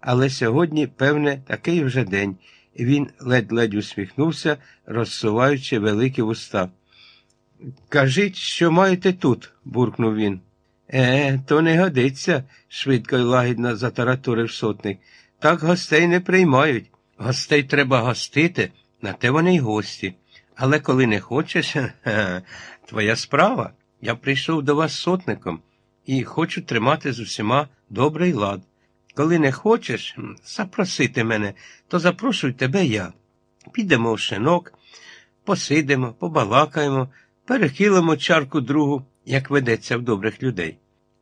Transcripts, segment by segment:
але сьогодні, певне, такий вже день, він ледь-ледь усміхнувся, розсуваючи великі вуста. Кажіть, що маєте тут, буркнув він. Е, то не годиться, швидко й лагідно затараторив сотник. Так гостей не приймають. Гостей треба гостити, на те вони й гості. Але коли не хочеш, твоя справа. Я прийшов до вас сотником і хочу тримати з усіма добрий лад. Коли не хочеш запросити мене, то запрошуй тебе я. Підемо в шинок, посидимо, побалакаємо, перехилимо чарку другу, як ведеться в добрих людей.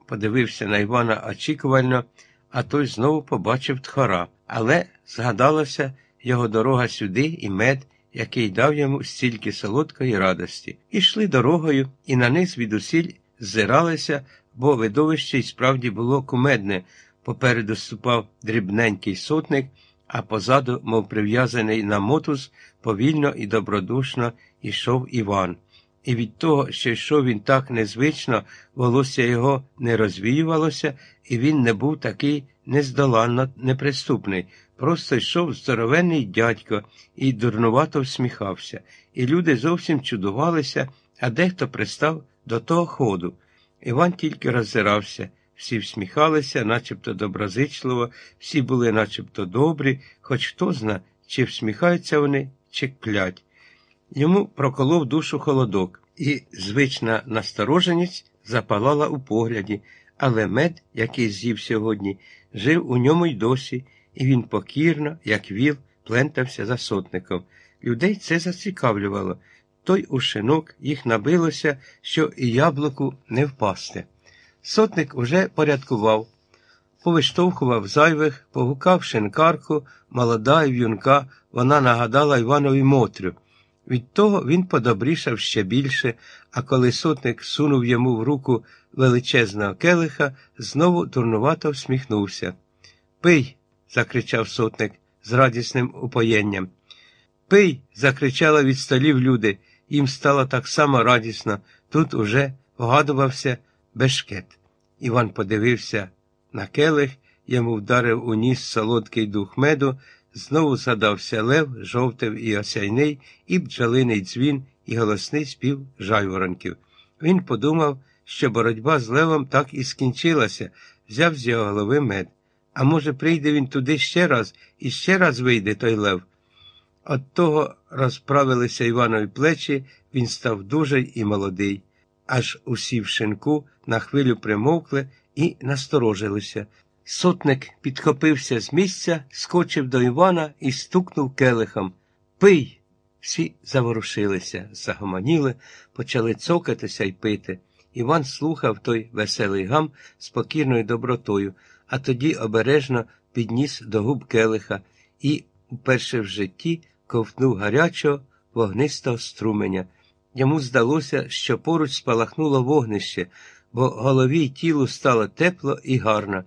Подивився на Івана очікувально, а той знову побачив тхора, але згадалася його дорога сюди і мед, який дав йому стільки солодкої радості. Ішли дорогою, і на них звідусіль ззиралися, бо видовище й справді було кумедне. Попереду ступав дрібненький сотник, а позаду, мов прив'язаний на мотуз, повільно і добродушно йшов Іван. І від того, що йшов він так незвично, волосся його не розвіювалося, і він не був такий нездоланно неприступний. Просто йшов здоровенний дядько і дурнувато всміхався, і люди зовсім чудувалися, а дехто пристав до того ходу. Іван тільки роззирався. Всі всміхалися, начебто доброзичливо, всі були начебто добрі, хоч хто зна, чи всміхаються вони, чи клять. Йому проколов душу холодок, і звична настороженість запалала у погляді, але мед, який з'їв сьогодні, жив у ньому й досі, і він покірно, як віл, плентався за сотником. Людей це зацікавлювало. Той у шинок їх набилося, що і яблуку не впасти. Сотник уже порядкував, повиштовхував зайвих, погукав шинкарку, молода і в'юнка, вона нагадала Іванові Мотрю. Від того він подобрішав ще більше, а коли сотник сунув йому в руку величезного келиха, знову дурнувато всміхнувся. Пий. закричав сотник з радісним упоєнням. Пий. закричали від столів люди. Їм стало так само радісно. Тут уже вгадувався бешкет. Іван подивився на келих, йому вдарив у ніс солодкий дух меду, знову згадався лев, жовтив і осяйний, і бджолиний дзвін, і голосний спів жайворонків. Він подумав, що боротьба з левом так і скінчилася, взяв з його голови мед. А може, прийде він туди ще раз і ще раз вийде той лев. От того розправилися Іванові плечі, він став дужий і молодий. Аж усі в шинку на хвилю примовкли і насторожилися. Сотник підхопився з місця, скочив до Івана і стукнув келихом. Пий. Всі заворушилися, загомоніли, почали цокатися й пити. Іван слухав той веселий гам з покірною добротою, а тоді обережно підніс до губ келиха і, уперше в житті, ковтнув гарячого вогнистого струменя. Йому здалося, що поруч спалахнуло вогнище, бо голові й тілу стало тепло і гарно.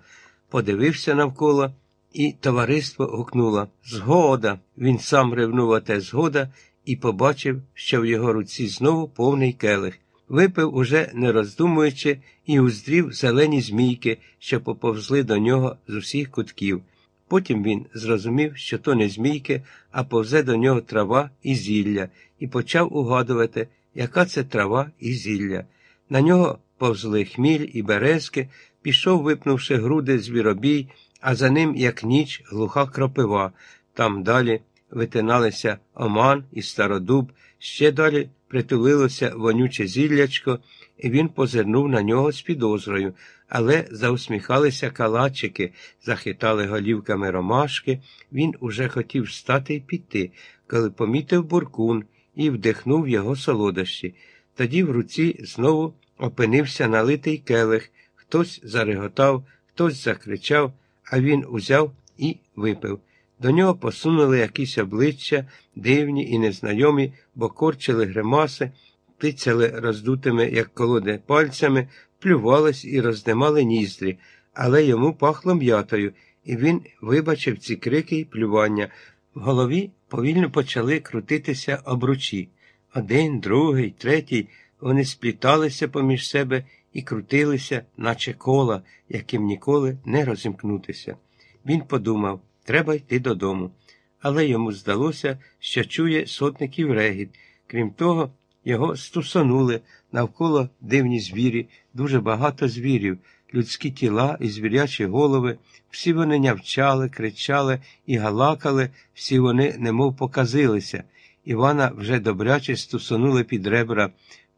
Подивився навколо, і товариство гукнуло Згода. Він сам ревнув оте згода і побачив, що в його руці знову повний келих. Випив, уже не роздумуючи, і уздрів зелені змійки, що поповзли до нього з усіх кутків. Потім він зрозумів, що то не змійки, а повзе до нього трава і зілля, і почав угадувати, яка це трава і зілля. На нього повзли хміль і березки, пішов, випнувши груди звіробій, а за ним, як ніч, глуха кропива. Там далі витиналися оман і стародуб, ще далі притулилося вонюче зіллячко, і він позирнув на нього з підозрою, але заусміхалися калачики, захитали голівками ромашки. Він уже хотів встати і піти, коли помітив буркун і вдихнув його солодощі. Тоді в руці знову опинився налитий келих, хтось зареготав, хтось закричав, а він узяв і випив. До нього посунули якісь обличчя, дивні і незнайомі, бо корчили гримаси, тицяли роздутими, як колоди, пальцями, плювались і роздимали ніздрі, але йому пахло м'ятою, і він вибачив ці крики й плювання. В голові повільно почали крутитися обручі. Один, другий, третій, вони спліталися поміж себе і крутилися, наче кола, яким ніколи не розімкнутися. Він подумав, треба йти додому. Але йому здалося, що чує сотників регіт. Крім того, його стусанули навколо дивні звірі, дуже багато звірів, людські тіла і звірячі голови. Всі вони нявчали, кричали і галакали, всі вони немов показилися. Івана вже добряче стусанули під ребра,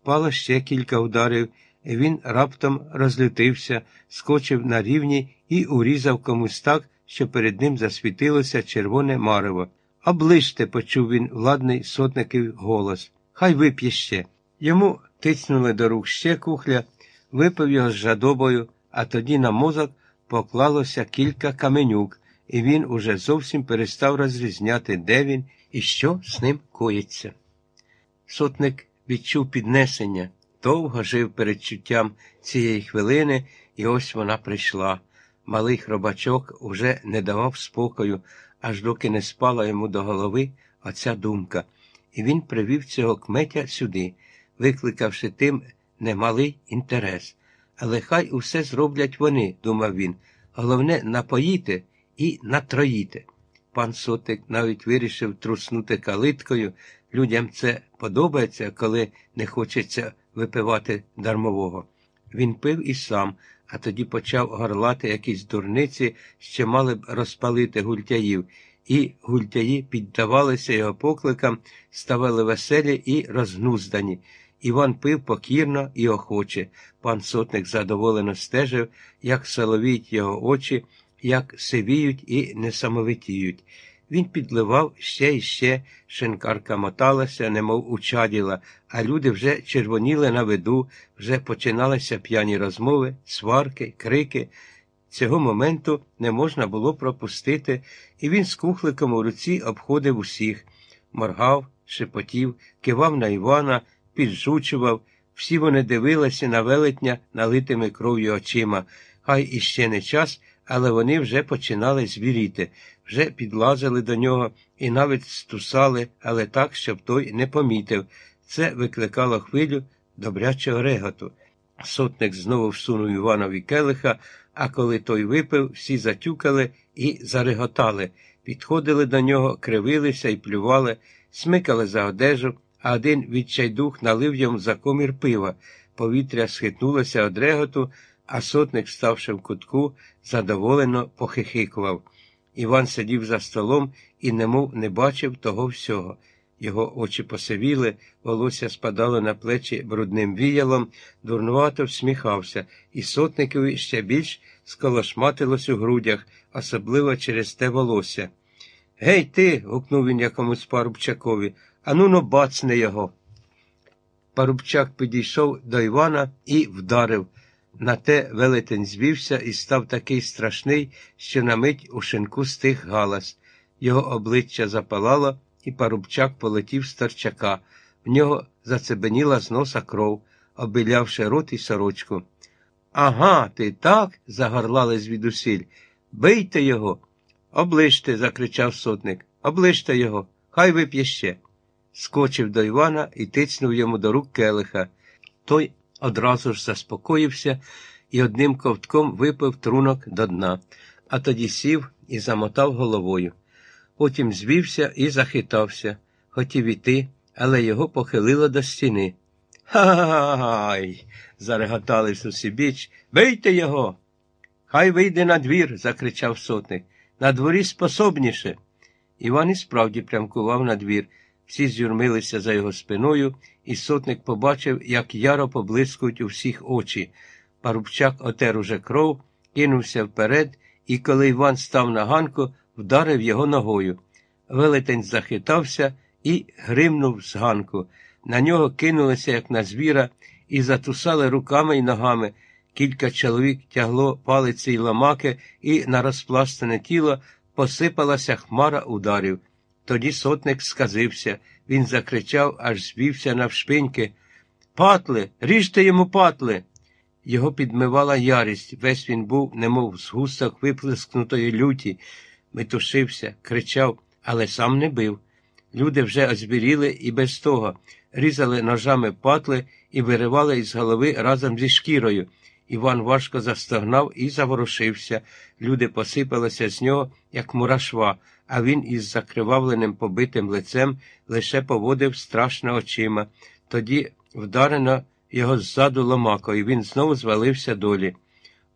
пало ще кілька ударів, і він раптом розлютився, скочив на рівні і урізав комусь так, що перед ним засвітилося червоне марево. Оближте, почув він владний сотників голос. Хай вип'є ще. Йому тицнули до рук ще кухля, випив його з жадобою, а тоді на мозок поклалося кілька каменюк, і він уже зовсім перестав розрізняти, де він і що з ним коїться. Сотник відчув піднесення, довго жив передчуттям цієї хвилини, і ось вона прийшла. Малий хробачок уже не давав спокою, аж доки не спала йому до голови оця думка, і він привів цього кметя сюди, викликавши тим немалий інтерес. Але хай усе зроблять вони, думав він. Головне, напоїти і натроїти. Пан сотик навіть вирішив труснути калиткою. Людям це подобається, коли не хочеться випивати дармового. Він пив і сам, а тоді почав горлати якісь дурниці, що мали б розпалити гультяїв, і гультяї піддавалися його покликам, ставали веселі і розгнуздані. Іван пив покірно і охоче. Пан сотник задоволено стежив, як соловіють його очі, як сивіють і несамовитіють. Він підливав ще й ще, шинкарка моталася, немов учаділа, а люди вже червоніли на виду, вже починалися п'яні розмови, сварки, крики. Цього моменту не можна було пропустити, і він з кухликом у руці обходив усіх, моргав, шепотів, кивав на Івана, піджучував. Всі вони дивилися на велетня налитими кров'ю очима. Хай іще не час, але вони вже починали звіріти, вже підлазили до нього і навіть стусали, але так, щоб той не помітив. Це викликало хвилю добрячого реготу. Сотник знову всунув Іванові келиха, а коли той випив, всі затюкали і зареготали, підходили до нього, кривилися і плювали, смикали за одежу, а один відчайдух налив йому за комір пива. Повітря схитнулося од реготу, а сотник, ставши в кутку, задоволено похихикував. Іван сидів за столом і немов не бачив того всього. Його очі посивіли, волосся спадало на плечі брудним віялом, дурнувато всміхався, і сотникові ще більш сколошматилось у грудях, особливо через те волосся. Гей, ти. гукнув він якомусь парубчакові. Ану но бацне його. Парубчак підійшов до Івана і вдарив. На те велетень звівся і став такий страшний, що на мить у шинку стих галас. Його обличчя запалало, і парубчак полетів з торчака. В нього зацебеніла з носа кров, обілявши рот і сорочку. Ага, ти так? загорлали звідусіль. Бийте його. Оближте, закричав сотник. Оближте його, хай вип'є ще. Скочив до Івана і тицнув йому до рук келиха. Той одразу ж заспокоївся і одним ковтком випив трунок до дна, а тоді сів і замотав головою. Потім звівся і захитався, хотів іти, але його похилило до стіни. Ха-га-гай. зареготали сусібіч. Бийте його. Хай вийде на двір, закричав сотник. На дворі способніше. Іван і справді прямкував на двір. Всі зюрмилися за його спиною, і сотник побачив, як яро поблискують у всіх очі. Парубчак отер уже кров, кинувся вперед, і коли Іван став на ганку, вдарив його ногою. Велетень захитався і гримнув з ганку. На нього кинулися, як на звіра, і затусали руками й ногами. Кілька чоловік тягло палиці й ламаки, і на розпластане тіло посипалася хмара ударів. Тоді сотник сказився. Він закричав, аж звівся навшпиньки. Патли, ріжте йому патли. Його підмивала ярість. Весь він був, немов згусток виплескнутої люті, метушився, кричав, але сам не бив. Люди вже озбіріли і без того, різали ножами патли і виривали із голови разом зі шкірою. Іван важко застогнав і заворушився. Люди посипалися з нього, як мурашва, а він із закривавленим побитим лицем лише поводив страшно очима. Тоді вдарено його ззаду ломакою, він знову звалився долі.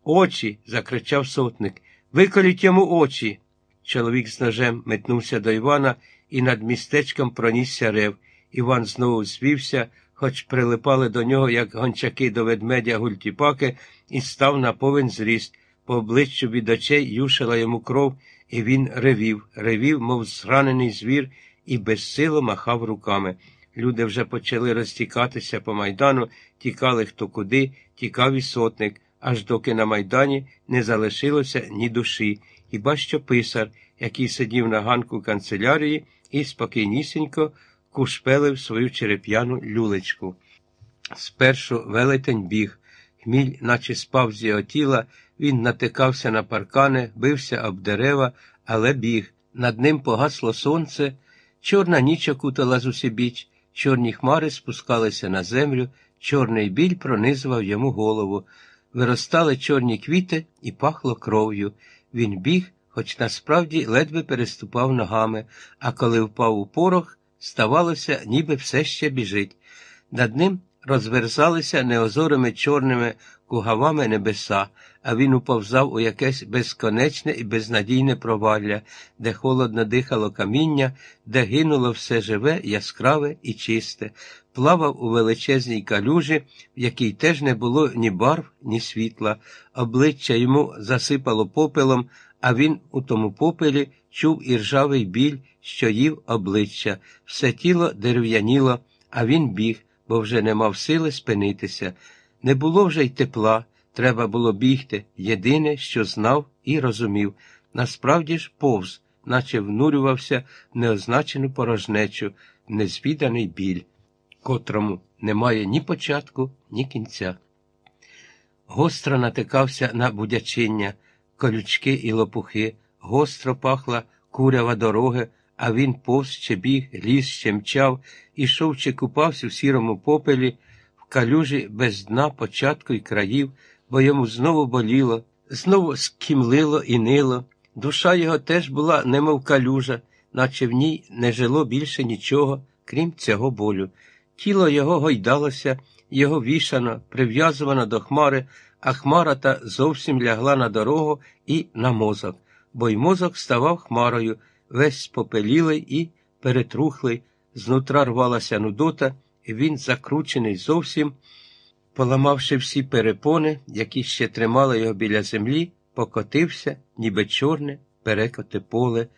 Очі. закричав сотник. Виколіть йому очі. Чоловік з ножем метнувся до Івана і над містечком пронісся рев. Іван знову звівся, хоч прилипали до нього, як гончаки до ведмедя гультіпаки, і став на повен зріст. По обличчю від очей юшила йому кров, і він ревів, ревів, мов зранений звір, і безсило махав руками. Люди вже почали розтікатися по майдану, тікали хто куди, тікав і сотник, аж доки на майдані не залишилося ні душі, хіба що писар, який сидів на ганку канцелярії і спокійнісінько кушпелив свою череп'яну люлечку. Спершу велетень біг, хміль, наче спав з його тіла, він натикався на паркани, бився об дерева, але біг. Над ним погасло сонце, чорна ніч окутала зусібіч, чорні хмари спускалися на землю, чорний біль пронизував йому голову. Виростали чорні квіти і пахло кров'ю. Він біг, хоч насправді ледве переступав ногами, а коли впав у порох, ставалося, ніби все ще біжить. Над ним розверзалися неозорими чорними кугавами небеса, а він уповзав у якесь безконечне і безнадійне провалля, де холодно дихало каміння, де гинуло все живе, яскраве і чисте, плавав у величезній калюжі, в якій теж не було ні барв, ні світла, обличчя йому засипало попелом, а він у тому попелі чув іржавий біль, що їв обличчя, все тіло дерев'яніло, а він біг, бо вже не мав сили спинитися. Не було вже й тепла, треба було бігти, єдине, що знав і розумів. Насправді ж повз, наче внурювався в неозначену порожнечу, незвіданий біль, котрому немає ні початку, ні кінця. Гостро натикався на будячиння, колючки і лопухи, гостро пахла курява дороги, а він повз ще біг, ліс ще мчав, ішов чи купався в сірому попелі, в калюжі без дна початку й країв, бо йому знову боліло, знову скімлило і нило. Душа його теж була, немов калюжа, наче в ній не жило більше нічого, крім цього болю. Тіло його гойдалося, його вішано, прив'язувано до хмари, а хмара та зовсім лягла на дорогу і на мозок, бо й мозок ставав хмарою, весь спопелілий і перетрухлий, знутра рвалася нудота, і він, закручений зовсім, поламавши всі перепони, які ще тримали його біля землі, покотився, ніби чорне перекоте поле.